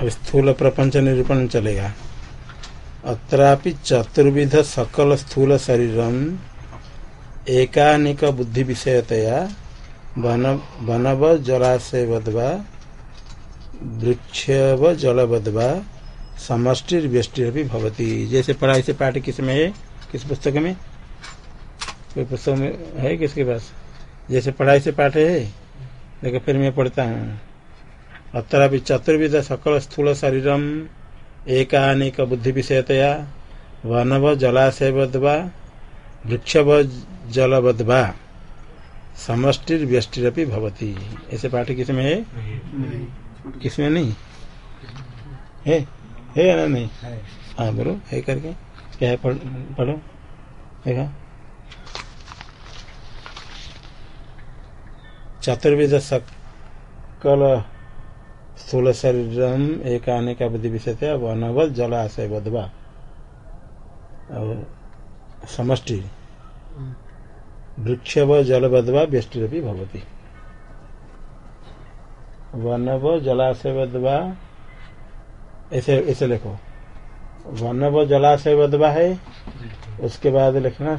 अब स्थूल प्रपंच निरूपण चलेगा। अत्रापि चतुर्विध सकल स्थूल शरीरम एकानिक बुद्धि विषयतया वनव जलाशय बदवा वृक्ष व जल बदवा समष्टि व्यष्टि भी भवती। जैसे पढ़ाई से पाठ किसमें है? किस पुस्तक में? कोई पुस्तक में है किसके पास? जैसे पढ़ाई से पाठ है, देखो फिर मैं पढ़ता हूँ। अत्र चतुर्विध सकल स्थूल शरीरम एकानेक बुद्धि विषयतया वनव जलाशय बदवा वृक्ष व जल बदवा समष्टिर व्यष्टिरपी भवती। ऐसे पाठ किसमें है? किसमें नहीं? है? है या नहीं? हाँ बोलो, है करके। क्या है? पढ़ो। देखा? चतुर्विध सकल स्थूल शरीरम एक आने का बुद्धि विषय थे वनवल जलाशय बदवा। समष्टि। वृक्ष व जल बदवा व्यष्टि भवती। वन व जलाशय बदवा ऐसे ऐसे लिखो। वन व जलाशय बदवा है उसके बाद लिखना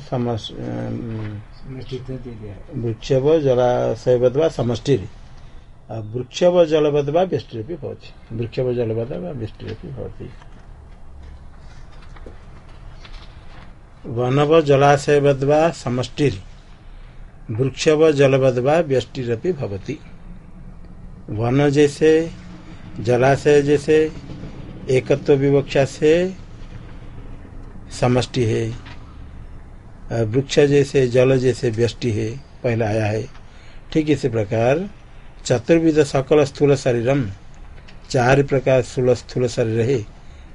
वृक्ष व जलाशय बदवा समष्टि। वृक्ष व जल बदवा व्यष्टि भवती। वृक्ष व जल बदवा व्यष्टि भवती वन व जलाशय बदवा समष्टि वृक्ष व जल बदवा व्यष्टि भवती। वन जैसे, जलाशय जैसे, एकत्व विवक्षा से समष्टि है। वृक्ष जैसे, जल जैसे व्यष्टि है, पहला आया है। ठीक इसी प्रकार चतुर्विध सकल स्थूल शरीरम। चार प्रकार स्थूल स्थूल शरीर है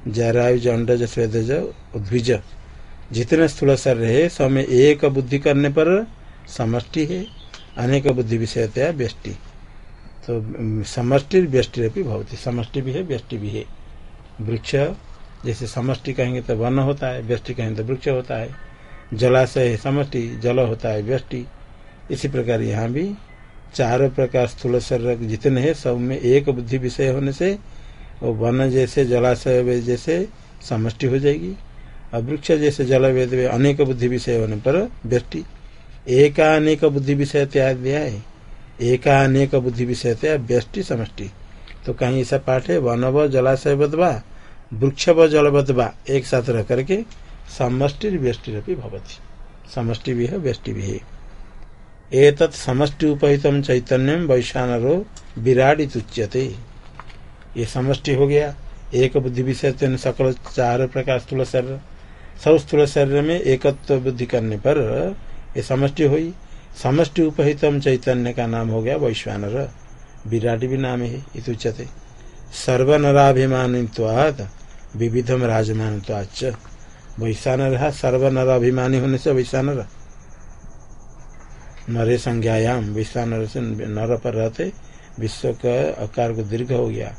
जरायुज अंडज स्वेदज उद्भिज जितने स्थूल शरीर है, सब में एक बुद्धि करने पर समष्टि है, अनेक बुद्धि विषयतया व्यष्टि। तो समष्टि, व्यष्टि भी भवती। समष्टि भी है, व्यष्टि भी है। वृक्ष, जैसे समष्टि कहेंगे तो वन होता है, व्यष्टि कहेंगे तो वृक्ष होता है। जलाशय समष्टि, जल होता है, व्यष्टि। इसी प्रकार यहाँ भी चारों प्रकार स्थूल शरीर जितने हैं, सब में एक बुद्धि विषय होने से वो वन जैसे जलाशय जैसे समष्टि हो जाएगी। और वृक्ष जैसे जल वेद अनेक बुद्धि विषय होने पर व्यष्टि एक अनेक बुद्धि विषय त्याग दिया है। एकानेक बुद्धि विषय त्याग व्यष्टि समष्टि। तो कहीं ऐसा पाठ है, वन व जलाशय बदवा वृक्ष व जल बदवा एक साथ रह करके समष्टि व्यष्टि भवती। समष्टि भी है व्यष्टि भी है। एक समष्टि उपहित चैतन्यम वैशानो विराट उच्यते ये समष्टि हो गया। एक बुद्धि विषय सकल चार प्रकार स्थूल शरीर। सब स्थूल शरीर में एकत्व बुद्धि करने पर ये समष्टि हुई। समष्टि उपहितम चैतन्य का नाम हो गया वैश्वानर। विराट भी नाम है इतुचते सर्वनराभिमानित्वाद विविधम राजमान वैश्वानर सर्वनर अभिमानी होने से वैश्वानर। नरे संज्ञायाम विश्वा नर से नर पर रहते, विश्व का आकार को दीर्घ हो गया।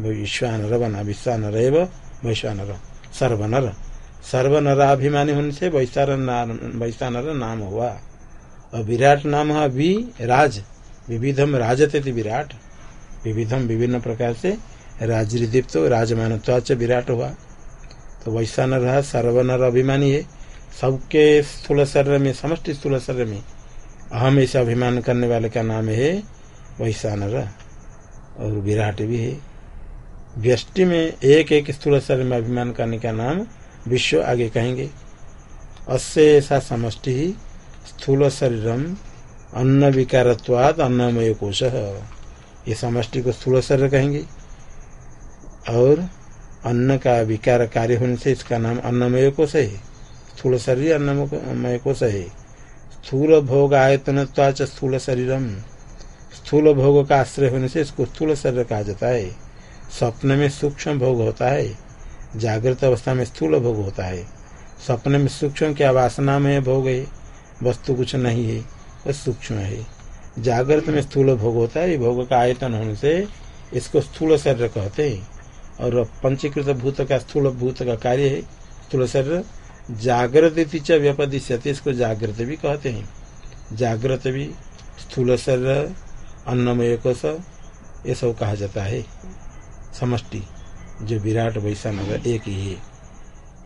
विश्वानर बना विश्वानर एवं वैश्वानर, सर्वनर। सर्वनराभिमानी होने से वैश्वानर नाम हुआ। और विराट नाम है वि, राज। विविधम राजते थे विराट। विविधम विभिन्न प्रकार से राजदीप्त तो राजमान विराट हुआ। तो रहा सर्वनर अभिमानी है। सबके स्थूल शरीर में, समष्टि स्थूल शरीर में अहम ऐसा अभिमान करने वाले का नाम है वैशानर। और विराट भी है। व्यष्टि में एक एक स्थूल शरीर में अभिमान करने का नाम विश्व आगे कहेंगे। अस्य ऐसा समष्टि ही स्थूल शरीरम अन्न विकारत्वाद अन्नमय कोश। ये समष्टि को स्थूल शरीर कहेंगे। और अन्न का विकार कार्य होने से इसका नाम अन्नमय कोश है। स्थूल शरीर अन्नमय कोश है। स्थूल भोग आयतन स्थूल शरीरम स्थूल भोग का आश्रय होने से इसको स्थूल शरीर कहा जाता है। स्वप्न में सूक्ष्म भोग होता है। जागृत अवस्था में स्थूल भोग होता है। स्वप्न में सूक्ष्म क्या वासना में भोग है? वस्तु कुछ नहीं है वह सूक्ष्म है। जागृत में स्थूल भोग होता है भोग का आयतन होने से इसको स्थूल शरीर कहते हैं। और पंचीकृत भूत का स्थूल भूत का कार्य है, स्थूल शरीर जागृत व्यपदिश्यते इसको जागृत भी कहते हैं। जागृत भी स्थूल शरीर, अन्नमय कोश, ये सब कहा जाता है। समष्टि, जो विराट वैश्वानर एक ही है।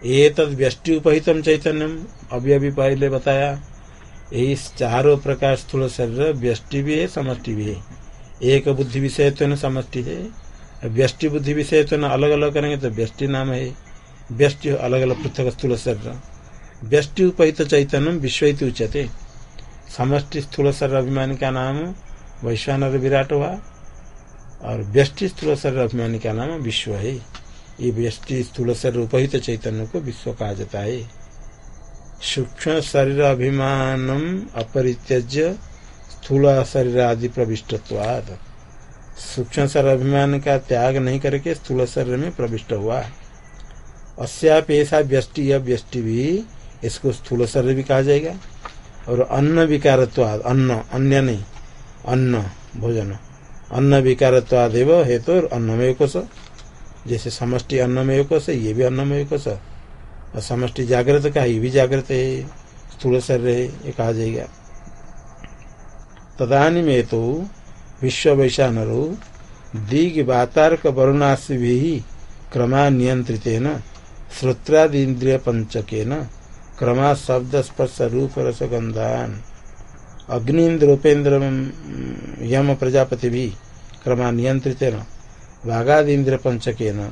ये तद व्यष्टि उपहितम चैतन्यम, अभी अभी पहले बताया यही चारों प्रकार स्थूल शरीर, व्यष्टि भी है, समष्टि भी है। एक बुद्धि विषय तो समष्टि है, व्यष्टि बुद्धि विषय तो अलग अलग करेंगे तो व्यष्टि नाम है। व्यष्टि अलग अलग पृथक स्थूल शरीर व्यष्टि उपहित चैतन्य विश्व उच्यते। समष्टि स्थूल शरीर अभिमानी का नाम वैश्वानर विराट हुआ। और व्यष्टि स्थूल शरीर अभिमानी का नाम विश्व है। ये व्यष्टि स्थूल शरीर उपहित चैतन्य को विश्व कहा जाता है। सूक्ष्म शरीर अभिमान अपरित्यज्य स्थूल शरीर आदि प्रविष्टत्वाद सूक्ष्म शरीर अभिमान का त्याग नहीं करके स्थूल शरीर में प्रविष्ट हुआ। अस्यापेशा व्यष्टि, या व्यष्टि भी इसको स्थूल शरीर भी कहा जाएगा। और अन्न विकारत्वाद, अन्न, अन्य नहीं, अन्न, भोजन। अन्न विकारत्वाद हेतु अन्नमय कोश। जैसे समष्टि अन्नमय कोश, ये भी अन्नमय कोश। और समष्टि जागृत का, ये भी जागृत है। स्थूल शरीर है, ये कहा जाएगा। तदानी में तो विश्व वैशानरो दिग वातारक वरुणाशी भी क्रमा नियंत्रित न श्रोत्रादीन्द्रिय पंचके न क्रमा शब्द स्पर्श रूप रसगंधान अग्निन्द्रोपेन्द्र यम प्रजापति भी क्रमा नियंत्रित न वाघादीन्द्र पंचके न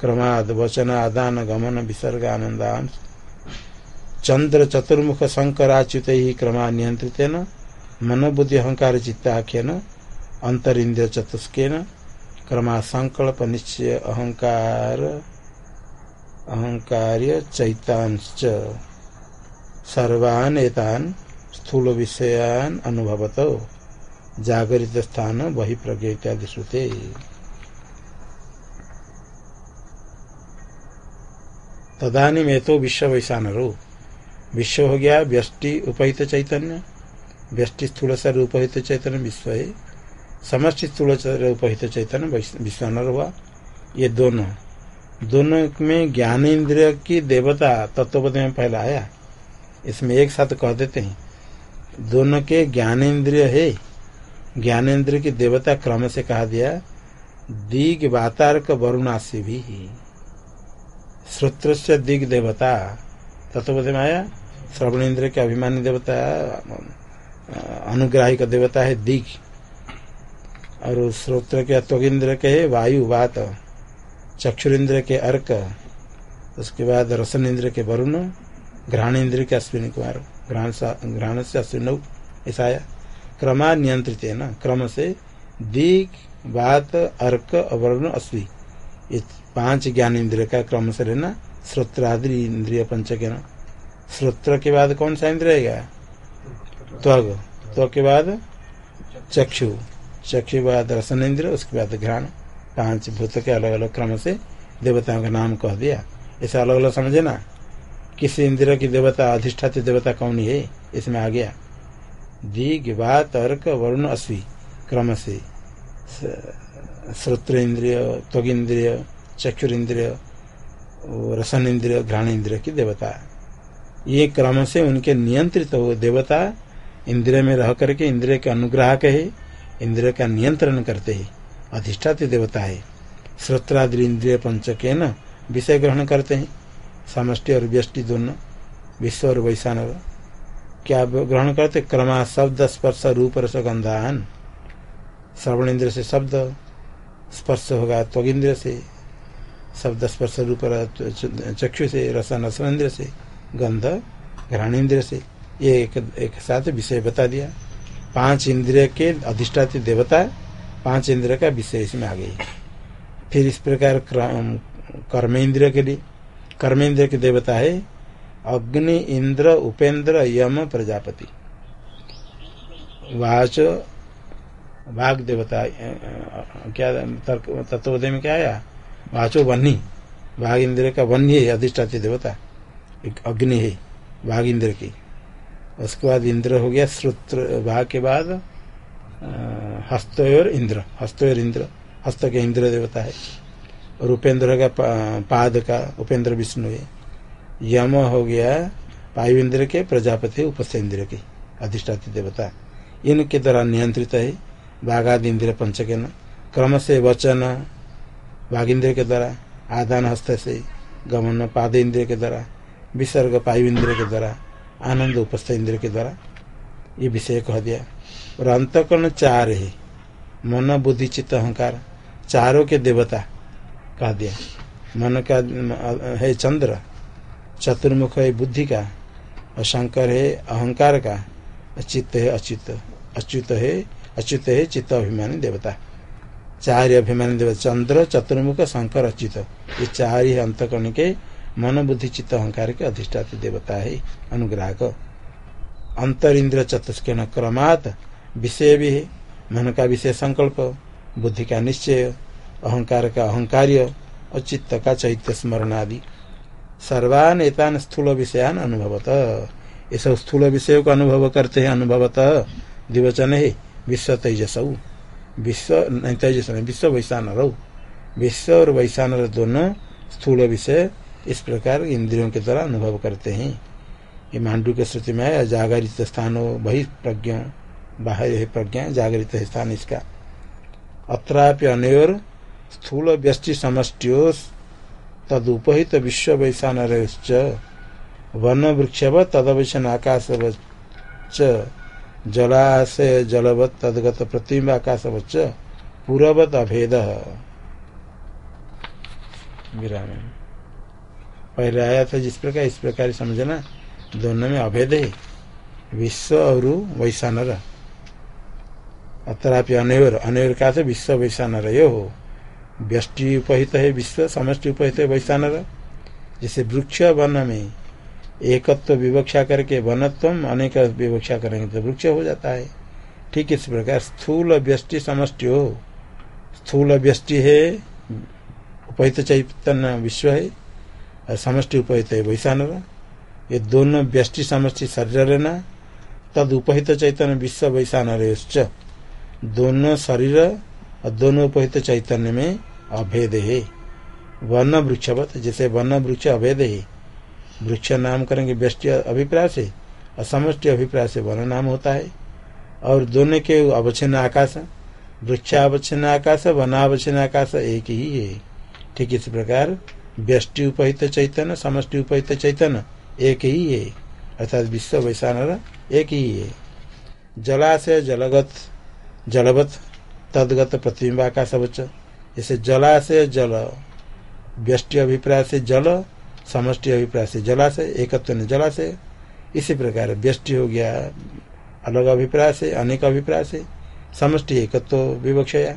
क्रमाद वचन आदान गमन विसर्ग आनंदान चंद्र चतुर्मुख शंकराच्युत ही क्रमा नियंत्रित न मनोबुद्धि अहंकार चित्ताख्यन अंतरिंद्र चतुष्केन क्रमा संकल्प निश्चय अहंकार अहंकार्य चैतांश्च। सर्वान एतान स्थूल विषयान अनुभवत। जागरित स्थान वही प्रज्ञ इत्यादि श्रुते तदानी में तो विश्व वैशानरो विश्व हो गया व्यष्टि उपहित चैतन्य। व्यष्टि स्थूल शरीर उपहित चैतन्य विश्व है स्थूल शरीर उपहित चैतन्य विश्वानर हुआ ये दोनों दोनों में ज्ञान इंद्रिय की देवता तत्वपद में पहला आया। इसमें एक साथ कह देते हैं, दोनों के ज्ञान इंद्रिय है। ज्ञानेन्द्रिय की देवता क्रम से कहा दिया, दिग वातारक वरुणासी भी श्रोत्र से दिग देवता तत्वपद में आया। श्रवण इंद्र के अभिमानी देवता अनुग्राही का देवता है दिग। और श्रोत्र के त्वगिंद्र के वायु वात। चक्षुरिंद्र के अर्क, उसके बाद रसन इंद्र के वरुण घ्राण इंद्र के अश्विनी कुमार, घ्राण से अश्विन ऐसा क्रमा नियंत्रित है ना? क्रम से दिग बात अर्क, वरुण, अश्वी। ये पाँच ज्ञान इंद्रिय का क्रम से रहना श्रोत्रादि इंद्रिय पंच के ना। श्रोत्र के बाद कौन सा इंद्र रहेगा त्वग। त्वग के बाद चक्षु। चक्षु बाद रसन इंद्र उसके बाद घ्राण। पाँच भूत के अलग अलग क्रम से देवताओं का नाम कह दिया। ऐसा अलग अलग समझे ना किस इंद्र की देवता, अधिष्ठाती देवता कौन है इसमें आ गया। दिग बात अर्क, वरुण, अश्वी क्रम से। श्रोत्र इंद्रिय, त्वग इंद्रिय, चक्षुर इंद्रिय रसन इंद्रिय, घ्राण इंद्रिय की देवता। ये क्रम से उनके नियंत्रित हो देवता इंद्रिय में रह करके इंद्रिय के अनुग्राहक है, इंद्रिय का नियंत्रण करते है। अधिष्ठात देवता है। श्रोत्रादि इंद्रिय पंचक न विषय ग्रहण करते हैं। समष्टि और व्यष्टि दोनों विश्व और वैशान क्या ग्रहण करते? क्रमा शब्द स्पर्श रूप रसगंधान श्रवण इंद्र से शब्द स्पर्श होगा त्वग इंद्र से। शब्द स्पर्श रूप चक्षु से रसन इंद्र से गंध घ्राण इंद्र से। ये एक, एक साथ विषय बता दिया। पाँच इंद्रिय के अधिष्ठाती देवता पाँच इंद्र का विषय इसमें आ गई फिर इस प्रकार कर्म इंद्रिय के लिए कर्म इंद्रिय के देवता है, अग्नि, इंद्र, उपेंद्र, यम, प्रजापति। वाच, वाग देवता क्या तर्क, तत्वोदय में क्या आया? वाचो वन्नी वाघ इंद्र का वन्य है अधिष्ठाती देवता। एक अग्नि है वाघ इंद्र की। उसके बाद इंद्र हो गया श्रुत्र भाग के बाद हस्तोर इंद्र हस्तोर इंद्र हस्त के इंद्र देवता है। और उपेंद्र का पाद का, उपेंद्र विष्णु है। यम हो गया वायु इंद्र के प्रजापति उपस्थ इंद्र के अधिष्ठाती देवता। इनके द्वारा नियंत्रित है बाघाद इंद्र पंचकन। क्रम से वचन बाघ इंद्र के द्वारा, आदान हस्त से, गमन पाद इंद्रिय के द्वारा, विसर्ग पायु इंद्र के द्वारा, आनंद उपस्थ इंद्र के द्वारा। ये विषय कह दिया। और अंतकरण चार है। मन बुद्धि चित्त अहंकार, चारों के देवता कह दिया। मन का, है चंद्र, चतुर्मुख है बुद्धि का, और शंकर है अहंकार का चित्त है अच्युत अच्युत है अच्युत है चित्त अभिमानी देवता। चार अभिमानी देवता, चंद्र, चतुर्मुख, शंकर, अच्युत। ये चार ही अंतकर्ण के मन बुद्धि चित्त अहंकार के अधिष्ठात देवता है, अनुग्राहक। अंतर इंद्र चतुष्क क्रमात विषय भी है। मन का विषय संकल्प, बुद्धि का निश्चय, अहंकार का अहंकार्य और चित्त का चैत्य स्मरण आदि। सर्वान एतान स्थूल विषयान अनुभवत। ये सब स्थूल विषयों को अनुभव करते हैं अनुभवत। दिवचन है, विश्व तेजस। विश्व, नहीं, तेजस नहीं, विश्व वैशान रहो विश्व और वैशान दोनों स्थूल विषय इस प्रकार इंद्रियों के द्वारा अनुभव करते हैं। ये मांडू के श्रुति में है जागरित स्थान हो बहि प्रज्ञा बाहर है प्रज्ञा जागृत है स्थान इसका। अत्राप्य अनयोर स्थूल व्यष्टि समष्टियों तदुपहित विश्व वैशान वन वृक्षव तदवशन आकाश जलाशय जलवत तदगत प्रतिम्ब आकाशवच्च पूर्ववत अभेद। पहले आया था जिस प्रकार, इस प्रकार समझना, दोनों में अभेद है। विश्व और वैशानर अतरापि अनयोर अनयोर का से विश्व वैशानर यो हो। व्यष्टि उपहित है विश्व, समष्टि उपहित है वैशानर जैसे वृक्ष वन में एकत्व विवक्षा करके वनत्व अनेक विवक्षा करेंगे तो वृक्ष हो जाता है। ठीक इस प्रकार स्थूल व्यष्टि, समष्टि हो। स्थूल व्यष्टि है, उपहित चैतन्य विश्व है और समष्टि उपहित है वैशानर ये दोनों व्यष्टि, समष्टि शरीर रहना तद उपहित चैतन्य विश्व वैशानर दोनों शरीर और दोनों उपहित चैतन्य में अभेद है। वन वृक्षवत, जैसे वन वृक्ष अभेद है। वृक्ष नाम करेंगे व्यष्टि अभिप्राय से और समष्टि अभिप्राय से वन नाम होता है। और दोनों के अवच्छिन्न आकाश, वृक्षावच्छिन्न आकाश, वनावच्छिन्न आकाश एक ही है। ठीक इस प्रकार व्यष्टि उपहित चैतन्य, समष्टि उपहित चैतन्य एक ही है। अर्थात विश्व वैशान एक ही है। जलाशय जलगत जलवत, तदगत प्रतिबिंब आकाश जैसे जलाशय जल, व्यष्टि अभिप्राय से जल, समष्टि अभिप्राय से जलाशय एकत्व जलाशय इसी प्रकार व्यष्टि हो गया, अलग अभिप्राय से, अनेक अभिप्राय से, समष्टि एकत्व विवक्षया।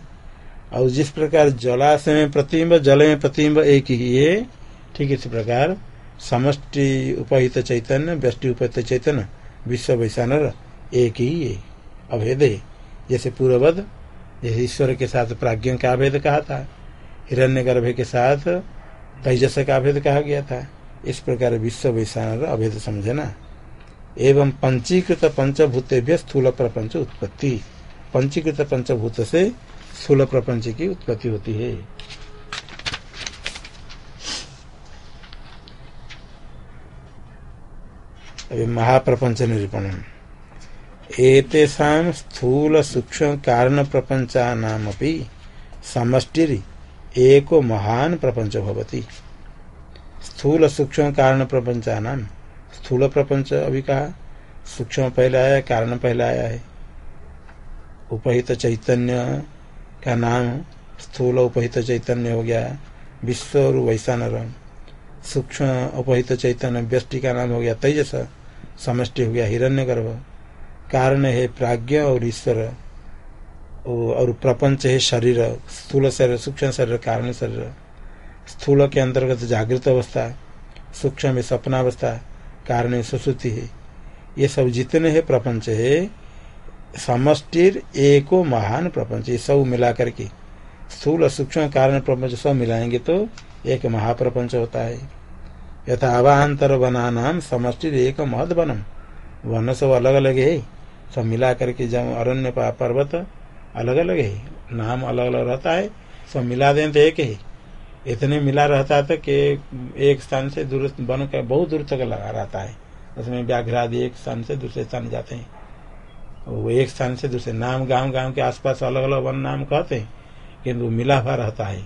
और जिस प्रकार जलाशय में प्रतिम्ब जल में प्रतिम्ब एक ही है, ठीक इसी प्रकार समष्टि उपहित चैतन्य, व्यष्टि उपहित चैतन्य, विश्व वैशानर एक ही है, अभेद। है जैसे पूर्ववध जैसे ईश्वर के साथ प्राज्ञ का अभेद कहा था हिरण्य गर्भ के साथ तेजस का अभेद कहा गया था। इस प्रकार विश्व वैशान अभेद समझना। एवं पंचीकृत पंचभूतेभ्य स्थूल प्रपंच उत्पत्ति। पंचीकृत पंचभूत से स्थूल प्रपंच की उत्पत्ति होती है। अभी महाप्रपंच निरूपण एतेषां स्थूल सूक्ष्म कारण प्रपंचा समष्टि एको महान प्रपंच भवती। स्थूल सूक्ष्म कारण प्रपंचा नाम स्थूल प्रपंच अभी कहा? सूक्ष्म पहले आया, कारण पहले आया है। उपहित चैतन्य का नाम स्थूल उपहित चैतन्य हो गया, विश्व और वैशानर सूक्ष्म उपहित चैतन्य व्यष्टि का नाम हो गया, तेजस, समष्टि हो गया हिरण्य गर्भ कारण है प्राज्ञ और ईश्वर। और प्रपंच है शरीर, स्थूल शरीर, सूक्ष्म शरीर, कारण शरीर। स्थूल के अंतर्गत जागृत अवस्था, सूक्ष्म में सपनावस्था, कारण सुश्रुति है। ये सब जितने हैं प्रपंच है, समष्टिर एको महान प्रपंच, ये सब मिला करके स्थूल, सूक्ष्म, कारण प्रपंच सब मिलाएँगे तो एक महाप्रपंच होता है। यथा अवान्तर वना नाम समष्टिर एक महद वनम वन। सब अलग अलग है। सब मिला करके जब अरण्य पर्वत अलग अलग है, नाम अलग अलग रहता है, सब मिला दें तो एक ही। इतने मिला रहता था कि एक स्थान से दूर बन कर बहुत दूर तक लगा रहता है। उसमें व्याघ्र आदि एक स्थान से दूसरे स्थान जाते हैं। वो एक स्थान से दूसरे, नाम गाँव गाँव के आसपास अलग अलग वन नाम कहते हैं किन्तु मिला हुआ रहता है।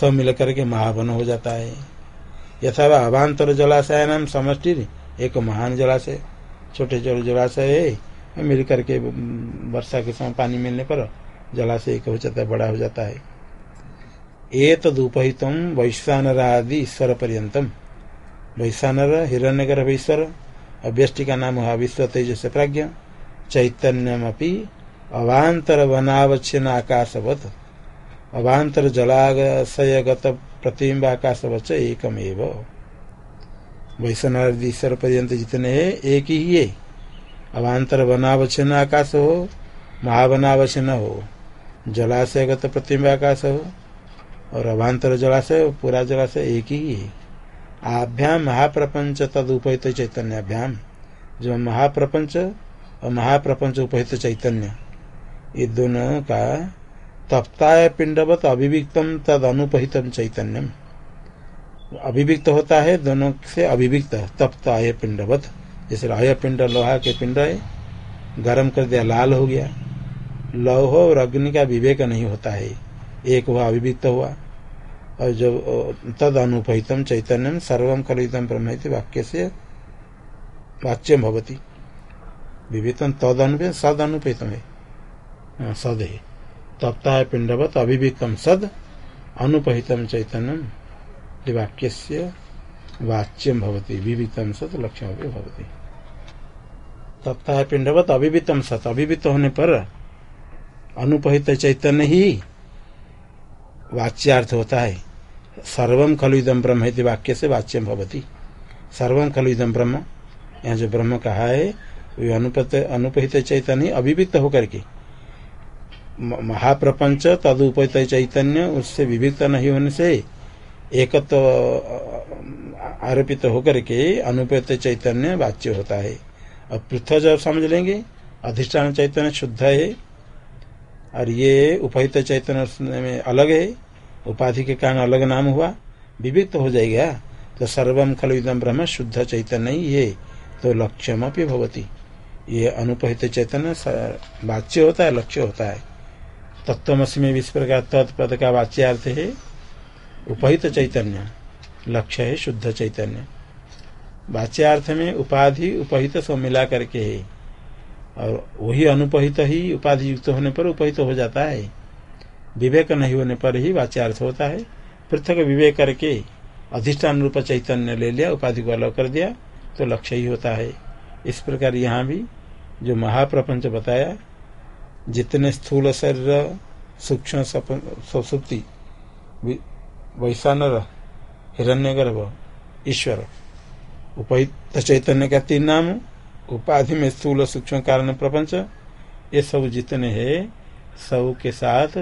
सब मिल करके महावन हो जाता है। यथा अभांतर जलाशय नाम समष्टि एक महान जलाशय छोटे छोटे जलाशय है। मिल करके वर्षा के समय पानी मिलने पर जलाशय हो जाता है बड़ा हो जाता है। एक तदुपहित वैश्वानरादि ईश्वर पर्यतम वैश्वानर, हिरण्यगर ईश्वर, अभ्यष्टि का नाम हुआ विश्व तेज से प्राज्ञ चैतन्यमी अवांतर वनावच्छिन्न आकाशवत। अवांतर जलाशयगत प्रतिबिंब आकाशवच एकमेव। वैश्वनादि ईश्वर पर्यंत जितने एक ही है। अवांतर वनावच्छिन्न आकाश हो महावनावच्छिन्न हो, जलाशयगत प्रतिबिंब आकाश हो, और अभांतर जलाशय पूरा जलाशय एक ही है। आभ्याम महाप्रपंच तद उपहित चैतन्याभ्याम जो महाप्रपंच और महाप्रपंच उपहित चैतन्य, ये दोनों का तप्ताय पिंडवत अभिविक्तम तद अनुपहितम चैतन्यम। अभिविक्त होता है, दोनों से अभिविक्त, तप्ताय पिंडवत। जैसे अय पिंड लोहा के पिंड है, गर्म कर दिया, लाल हो गया। लौह और अग्नि का विवेक नहीं होता है। एक हुआ अभिविक्त हुआ। और जब तद अनुपहितम चैतन्यम सर्वम कलितम ब्रह्म वाक्य से वाच्य भवती। विवितम तद अनुपहित सद अनुपहितम है सद है। तप्ता है पिंडवत अभिविक्तम सद, अनुपहितम चैतन्यम वाक्य से वाच्यम भवती। विवितम सत लक्ष्य भवती। तप्ता है पिंडवत अभिवितम सत। अभिवित होने पर अनुपहित चैतन्य ही वाच्यार्थ होता है। सर्वम खलु इदम ब्रह्म है वाक्य से वाच्य भवती। सर्वम खलु इदम ब्रह्म, यहाँ जो ब्रह्म कहा है, वे अनुपत अनुपहित चैतन्य अभिविक्त होकर के। महाप्रपंच तदुपहित चैतन्य, उससे विविक्त नहीं होने से एकत्व तो आरोपित होकर के अनुपहित चैतन्य वाच्य होता है। और पृथ्व जब समझ लेंगे, अधिष्ठान चैतन्य शुद्ध है, और ये उपहित चैतन्य में अलग है, उपाधि के कारण अलग नाम हुआ, विविक्त हो जाएगा तो सर्वम खल इदम ब्रह्म शुद्ध चैतन्य ही है तो लक्ष्यम अपनी भवती। ये अनुपहित चैतन्य वाच्य होता है, लक्ष्य होता है। तत्वमसी में विश्व प्रकार तत्पद का वाच्यार्थ है, उपहित चैतन्य, लक्ष्य है शुद्ध चैतन्य। वाच्यार्थ में उपाधि उपहित सब मिला करके है। और वही अनुपहित ही उपाधि युक्त होने पर उपहित हो जाता है। विवेक नहीं होने पर ही वाच्यार्थ होता है। पृथक विवेक करके अधिष्ठान रूप चैतन्य ले लिया, उपाधि को अलग कर दिया तो लक्ष्य ही होता है। इस प्रकार यहाँ भी जो महाप्रपंच बताया, जितने स्थूल शरीर, सूक्ष्म सुप्ति वैशानर, हिरण्यगर्भ, ईश्वर उपहित चैतन्य का तीन नाम, उपाधि में स्थूल सूक्ष्म कारण प्रपंच, ये सब जितने हैं, सब के साथ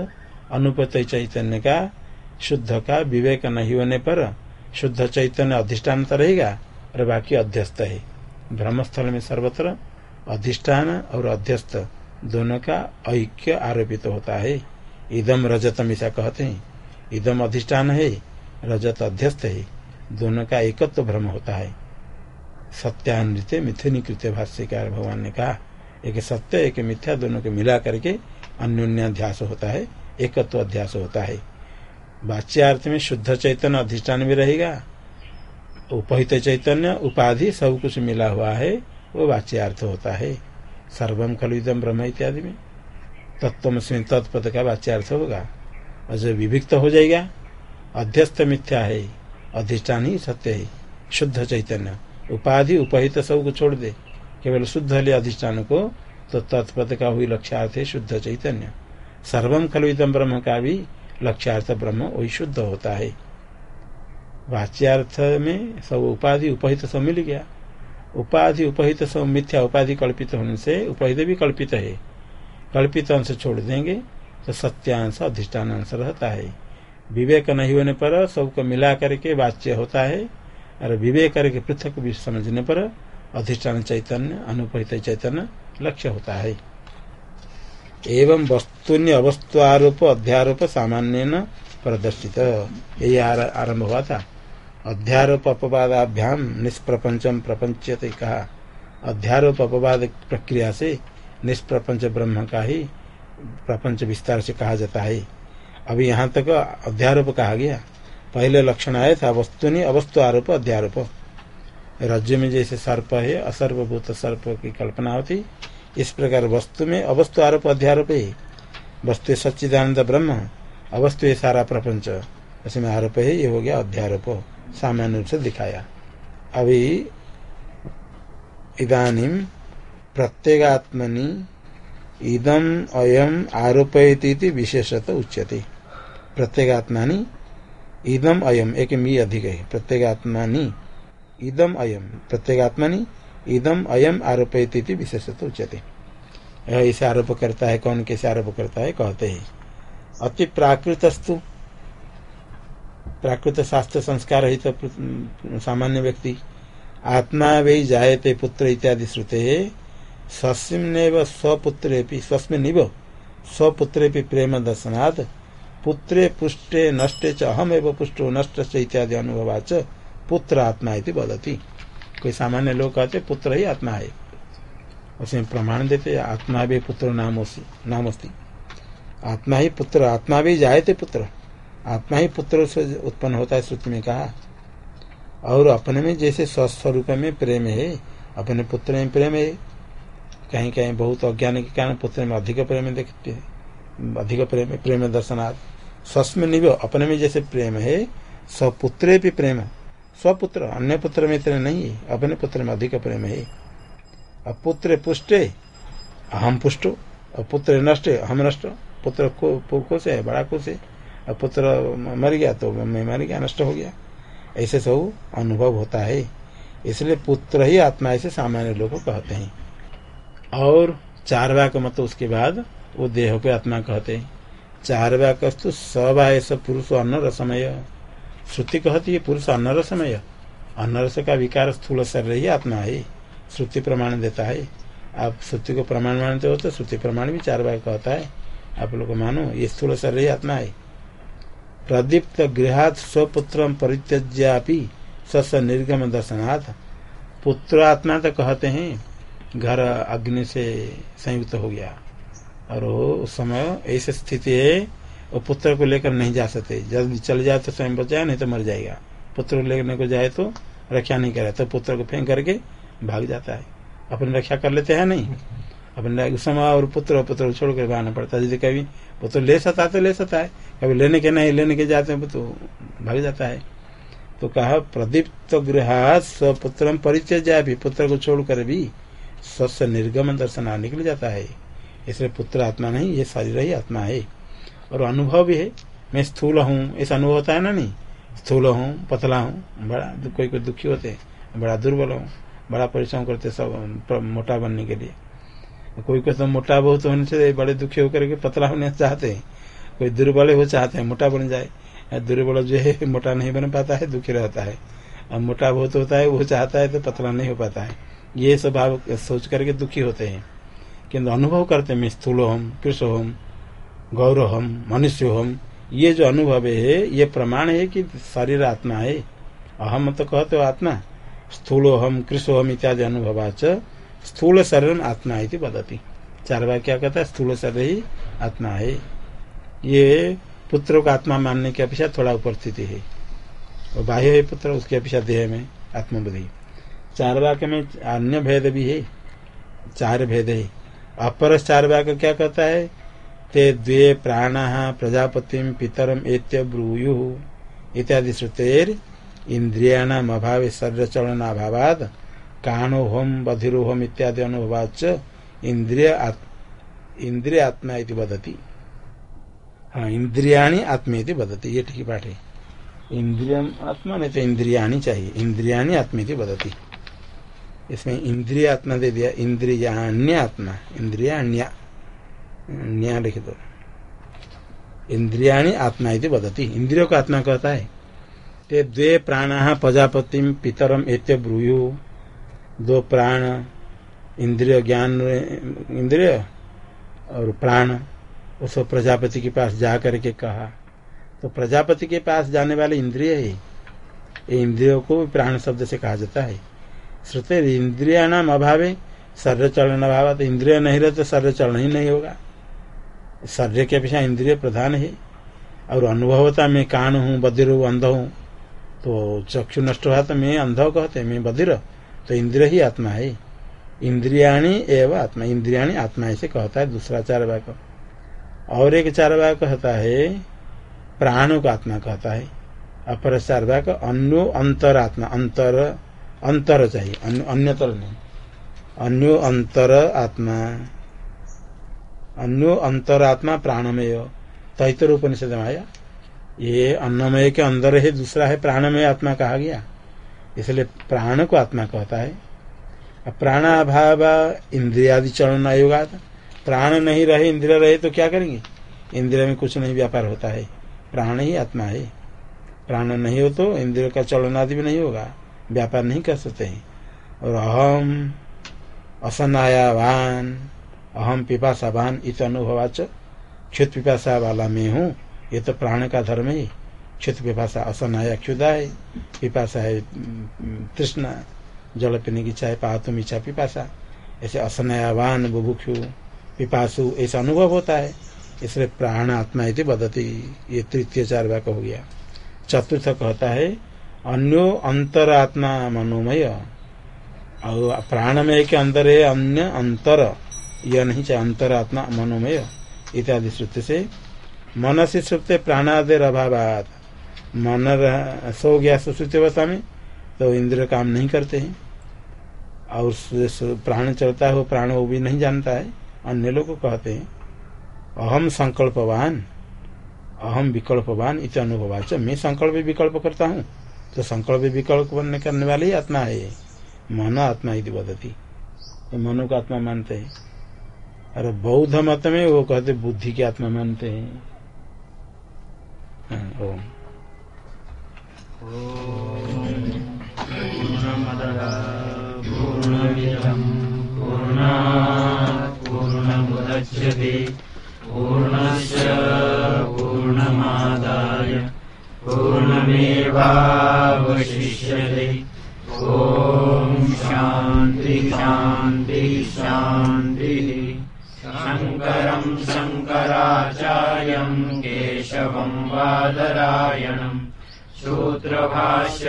अनुपत चैतन्य का, शुद्ध का विवेक नहीं होने पर शुद्ध चैतन्य अधिष्ठान तो रहेगा, और बाकी अध्यस्त है। ब्रह्मस्थल में सर्वत्र अधिष्ठान और अध्यस्त दोनों का ऐक्य आरोपित तो होता है। इदम रजतम ऐसा कहते हैं। इदम अधिष्ठान है, रजत अध्यस्त है, दोनों का एकत्व तो भ्रम होता है। सत्यान्वित मिथुनीकृत भाष्यकार भगवान ने कहा, एक सत्य, एक मिथ्या दोनों को मिला करके अन्योन्याध्यास होता है, एकत्व तो अध्यास होता है। वाच्यार्थ में शुद्ध चैतन्य अधिष्ठान भी रहेगा, उपहित चैतन्य, उपाधि सब कुछ मिला हुआ है, वो वाच्यार्थ होता है। सर्वम खलुदम ब्रह्म इत्यादि में। तत्व में तत्पद का वाच्यार्थ होगा, और जो विभिक्त हो जाएगा, अध्यस्त मिथ्या है, अधिष्ठान ही सत्य है, शुद्ध चैतन्य। उपाधि उपहित सबको छोड़ दे। केवल शुद्ध ले अधिष्ठान को तो तत्पद का हुई लक्ष्यार्थ है शुद्ध चैतन्य। सर्वम खलुतम ब्रह्म का भी लक्ष्यार्थ ब्रह्म वही शुद्ध होता है। वाच्यार्थ में सब उपाधि उपहित सब मिल गया। उपाधि उपहित सब मिथ्या उपाधि कल्पित होने से उपहित भी कल्पित है। कल्पित अंश छोड़ देंगे तो सत्यांश अधिष्ठान अंश रहता है। विवेक नहीं होने पर सबको मिला करके वाच्य होता है। और विवेक करके पृथक भी समझने पर अधिष्ठान चैतन्य, अनुपहित चैतन्य लक्ष्य होता है। एवं वस्तुन्य अवस्तुआरोप, अध्यारोप सामान्य प्रदर्शित। यही आरंभ हुआ था। अध्यारोप अपवादाभ्याम निष्प्रपंचम प्रपंच कहा। अध्यारोप अपवाद प्रक्रिया से निष्प्रपंच ब्रह्म का ही प्रपंच विस्तार से कहा जाता है। अभी यहाँ तक अध्यारोप कहा गया। पहले लक्षण आया था वस्तु नहीं अवस्तु आरोप, अध्यारोप। राज्य में जैसे सर्प है, असर्वभूत सर्प की कल्पना होती, इस प्रकार वस्तु में अवस्तु आरोप, अध्यारोप है। वस्तु सच्चिदानंद ब्रह्म, अवस्तु है सारा प्रपंच। इसमें आरोप है, ये हो गया अध्यारोप, सामान्य रूप से दिखाया। अभी इदानीम प्रत्येगात्मनि इदम अयम आरोपयती विशेषत उच्यते। प्रत्येगात्मानि इदम अयम एक अधिक है। प्रत्येगात्मानि इदम अयम। प्रत्येगात्मानि इदम अयम आरोपयती विशेषत उच्यते। इसे आरोप करता है, कौन कैसे आरोप करता है, कहते हैं। अति प्राकृतस्तु प्राकृत शास्त्र संस्कार ही तो सामान्य व्यक्ति, आत्मा वही जायते पुत्र इत्यादि श्रुते स्वस्मिन स्वपुत्रे स्वस्मिन स्वपुत्रे प्रेम दर्शनात् पुत्रे पुष्टे नष्टे च अहम एवं पुष्टो नष्ट इत्यादि अनुभवाच पुत्र आत्मा इति बदती कोई सामान्य लोग कहते पुत्र ही आत्मा है। उसमें प्रमाण देते आत्मा भी पुत्र नाम नामस्ती आत्मा ही पुत्र, आत्मा भी जायते पुत्र। आत्मा ही पुत्र से उत्पन्न होता है, श्रुति में कहा। और अपने में जैसे स्वस्वरूप में प्रेम है, अपने पुत्र में प्रेम है। कहीं कहीं बहुत अज्ञान के कारण पुत्र में अधिक प्रेम देखते हैं। अधिक प्रेम प्रेम दर्शनार्थ स्वस्म निव अपने में जैसे प्रेम है, स्वपुत्रे भी प्रेम स्वपुत्र, अन्य पुत्र में इतने नहीं है, अपने पुत्र में अधिक प्रेम है। अब पुत्र पुष्टे अहम पुष्टो और पुत्र नष्ट अहम नष्ट पुत्र को खुश है, बड़ा खुश है। और पुत्र मर गया तो मैं मर गया, नष्ट हो गया। ऐसे सब अनुभव होता है। इसलिए पुत्र ही आत्मा ऐसे सामान्य लोग कहते हैं। और चार वाक मत उसके बाद वो देह को आत्मा कहते हैं। चार वाकस्तु सवाय पुरुष अन्न समय श्रुति कहती है पुरुष अन्न समय अन्न रस का विकार स्थूल शरीर ही आत्मा है। श्रुति प्रमाण देता है। आप श्रुति को प्रमाण मानते हो तो श्रुति प्रमाण भी चार वाक कहता है। आप लोग मानो, ये स्थूल शरीर आत्मा है। प्रदीप्त गृहात स्वपुत्र परित्यज्यापि सस निर्गम दर्शनाथ पुत्र आत्मा तो कहते हैं, घर अग्नि से संयुक्त हो गया। और उस समय ऐसी स्थिति है, वो पुत्र को लेकर नहीं जा सकते। जल्दी चल जाए तो स्वयं बच जाए नहीं तो मर जाएगा। पुत्र को लेने को जाए तो रक्षा नहीं करे तो पुत्र को फेंक करके भाग जाता है। अपनी रक्षा कर लेते हैं, नहीं? अपने समय और पुत्र और पुत्र छोड़ कर भागना पड़ता है। कभी पुत्र ले सकता है तो ले सकता है, कभी लेने के नहीं, लेने के जाते हैं तो भाग जाता है। तो कहा, प्रदीप्त गृह स्वपुत्र परिचय जाए भी पुत्र को छोड़कर भी स्वस्थ निर्गम दर्शन निकल जाता है। इसलिए पुत्र आत्मा नहीं, ये शरीर ही आत्मा है। और अनुभव भी है। मैं स्थूल हूँ, ऐसा अनुभव होता है ना नहीं? स्थूल हूँ, पतला हूँ, बड़ा कोई कोई दुखी होते हैं, बड़ा दुर्बल हूँ, बड़ा परिश्रम करते सब मोटा बनने के लिए। कोई कोई तो मोटा बहुत होने से बड़े दुखी होकर के पतला होने चाहते हैं। कोई दुर्बल हो चाहते हैं, मोटा बन जाए। दुर्बल जो है, मोटा नहीं बन पाता है, दुखी रहता है। और मोटा बहुत होता है, वो चाहता है तो पतला नहीं हो पाता है। ये सब भाव सोच करके दुखी होते हैं। किन्तु अनुभव करते मैं स्थूल हम कृष्ण हम गौरव हम मनुष्य हम ये जो अनुभव है, ये प्रमाण है कि शरीर आत्मा है। अहम तो कहते हो आत्मा। स्थूल हम कृष्ण हम इत्यादि अनुभवाच स्थूल शरीर आत्मा है बदती चार बार क्या कहता है? स्थूल शरीर ही आत्मा है। ये पुत्र को आत्मा मानने की अपेक्षा थोड़ा ऊपर स्थिति है। और बाह्य है पुत्र, उसकी अपेक्षा देह में आत्मबुद्धि। चार वाक्य में अन्य भेद भी है। चार भेद है। अपर चार वाक्य क्या कहता है? ते द्वे प्राण प्रजापति पितरम एत्य ब्रूयु इत्यादि श्रुतेर इंद्रियाणाम अभाव शरीर चलन अभावाद काणोहम बधिरोहम इत्यादि अनुभवाच इंद्रिय इंद्रिय आत्मा इति बदती हाँ इंद्रियाणी आत्मेति बदती ये ठीक पाठ। है इंद्रियम आत्मा नहीं तो इंद्रियाणी चाहिए इंद्रियाणी आत्मेति बदती इसमें इंद्रिय आत्मा दे दिया इंद्रियाण्य आत्मा इंद्रियाण्या, न्या लिख दो इंद्रियाणी आत्मा इति बदती इंद्रियों को आत्मा कहता है। ते द्वे प्राण प्रजापति पितरम एत्य ब्रूयु। दो प्राण, इंद्रिय ज्ञान, इंद्रिय और प्राण उस प्रजापति के पास जा करके कहा। तो प्रजापति के पास जाने वाले इंद्रिय है इंद्रियों को प्राण शब्द से कहा जाता है। श्रुते अभाव शरीर चलन अभाव तो इंद्रिय नहीं रहे तो शरीर चलन ही नहीं होगा। शरीर के अपेक्षा इंद्रिय प्रधान है। और अनुभव होता मैं कान हूँ, बधिर हूँ, अंध हूँ तो चक्षु नष्ट हुआ तो मैं अंध कहते, मैं बधिर तो इंद्रिय ही आत्मा है। इंद्रियाणी एवं आत्मा, इंद्रियाणी आत्मा ऐसे कहता है दूसरा चार वाक और एक चार वाक कहता है, प्राणों का आत्मा कहता है। अपर चार वाक अंतर आत्मा अंतर अंतर चाहिए अन्यतर नहीं। अन्यो अंतर आत्मा। अन्यो अंतर आत्मा प्राणमय। तैतर उपनिषद आया। ये अन्नमय के अंदर है, दूसरा है प्राणमय आत्मा कहा गया। इसलिए प्राण को आत्मा कहता है। प्राणाभाव इंद्रियादि चलन आयोगा प्राण नहीं रहे, इंद्रिय रहे तो क्या करेंगे? इंद्रिय में कुछ नहीं व्यापार होता है। प्राण ही आत्मा है। प्राण नहीं हो तो इंद्रिय का चलन आदि भी नहीं होगा। व्यापार नहीं कर सकते हैं। और अहम असनायावान अहम पिपासावान इत अनुभवाच क्षुत पिपासा वाला मैं हूँ। ये तो प्राण का धर्म है। क्षुत पिपासा असनाया क्षुदा है। पिपासा है तृष्णा, जल पीने की चाहे पातुम इच्छा पिपासा। ऐसे असनयावान बुभुक्षु, पिपासु, ऐसा अनुभव होता है। इसलिए प्राण आत्मा बदती ये तृतीय चार वाक हो गया। चतुर्थ कहता है अन्यो अंतरात्मा मनोमय। और प्राणमय के अंदर है अन्य अंतर। यह नहीं चाहे अंतरात्मा मनोमय। इत्यादि श्रुति से मन से श्रुते प्राणादेर अभाव मन सो गया सुश्रुति अवस्था में तो इंद्र काम नहीं करते हैं। और प्राण चलता है वो प्राण वो भी नहीं जानता है। अन्य लोग कहते हैं, अहम संकल्पवान, अहम विकल्पवान इत अनुभवाच मैं संकल्प विकल्प करता हूँ। तो संकल्प विकल्प बनने करने वाले ही आत्मा है। मन आत्मा यदि बदती मनो का आत्मा मानते हैं। और बौद्ध मत में वो कहते बुद्धि की आत्मा मानते हैं। ओम। ओम पूर्णमुदच्यते